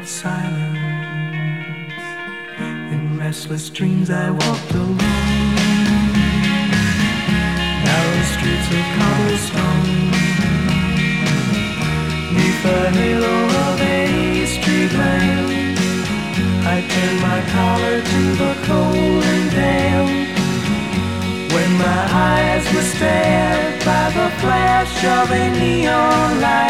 of silence. In restless dreams, I walked alone, narrow streets of cobblestone, neath the halo of a street lamp. I turned my collar to the cold and damp. When my eyes were stared by the flash of a neon light,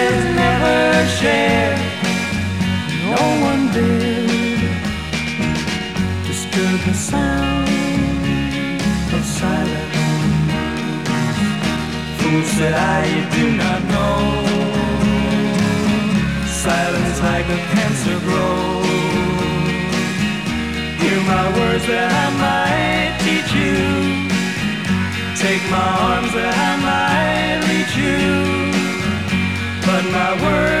never share. No one did disturb the sound of silence. Fool said I, you do not know silence like a cancer grows. Hear my words that I might teach you. Take my arms that I might reach you. But my words,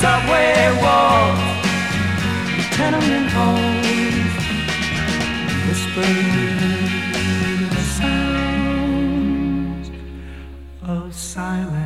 subway walls, tenement halls, whispering the sounds of silence.